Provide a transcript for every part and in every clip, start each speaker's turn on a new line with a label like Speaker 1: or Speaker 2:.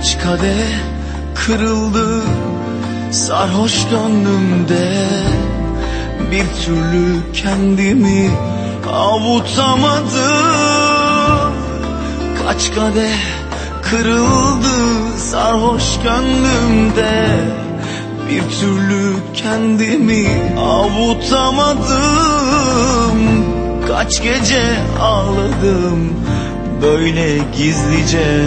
Speaker 1: Kaç kadeh kırıldı sarhoş gönlümde. Bir türlü kendimi avutamadım. Kaç kadeh kırıldı sarhoş gönlümde. Bir türlü kendimi avutamadım. Kaç gece ağladım böyle gizlice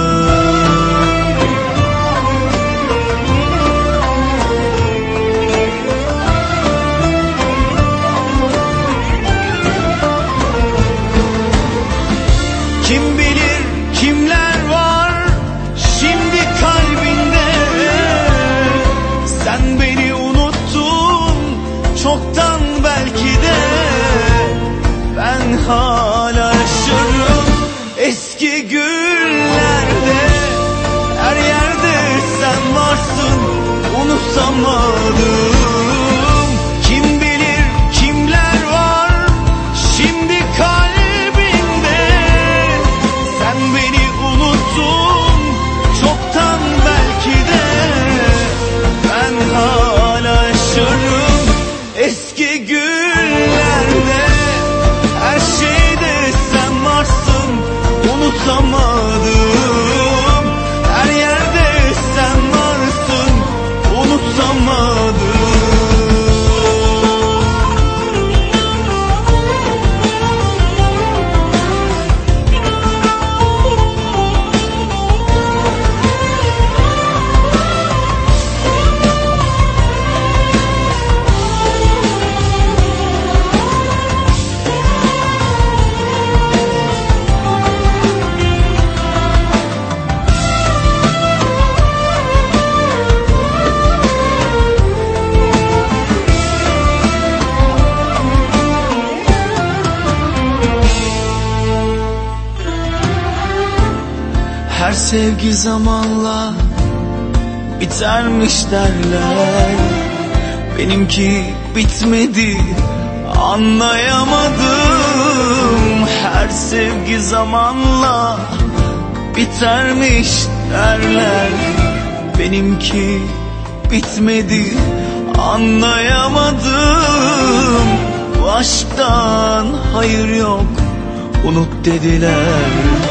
Speaker 1: heart. Her sevgi zamanla bitermiş derler. Benimki bitmedi anlayamadım. Her sevgi zamanla bitermiş derler. Benimki bitmedi anlayamadım. Bu aşktan hayır yok unut dediler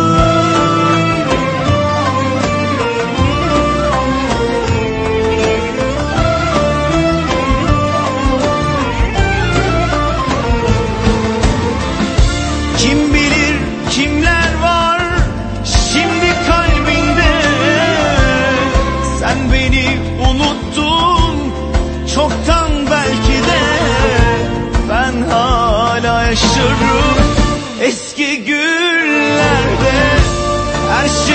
Speaker 1: dolaşırım eski günlerde her şey